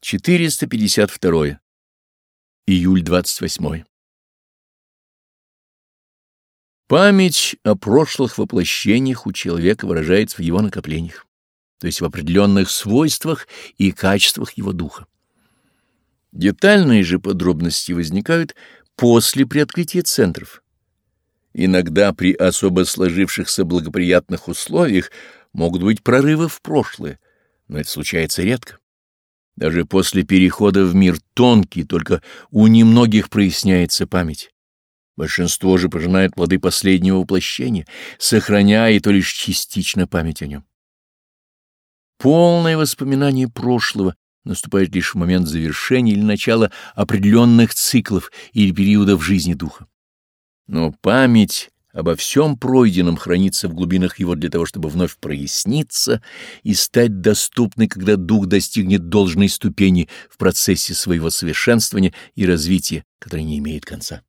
452. Июль 28. Память о прошлых воплощениях у человека выражается в его накоплениях, то есть в определенных свойствах и качествах его духа. Детальные же подробности возникают после приоткрытия центров. Иногда при особо сложившихся благоприятных условиях могут быть прорывы в прошлое, но это случается редко. Даже после перехода в мир тонкий, только у немногих проясняется память. Большинство же пожинает плоды последнего воплощения, сохраняя и то лишь частично память о нем. Полное воспоминание прошлого наступает лишь в момент завершения или начала определенных циклов или периодов жизни духа. Но память обо всем пройденном хранится в глубинах его для того, чтобы вновь проясниться и стать доступной, когда дух достигнет должной ступени в процессе своего совершенствования и развития, который не имеет конца.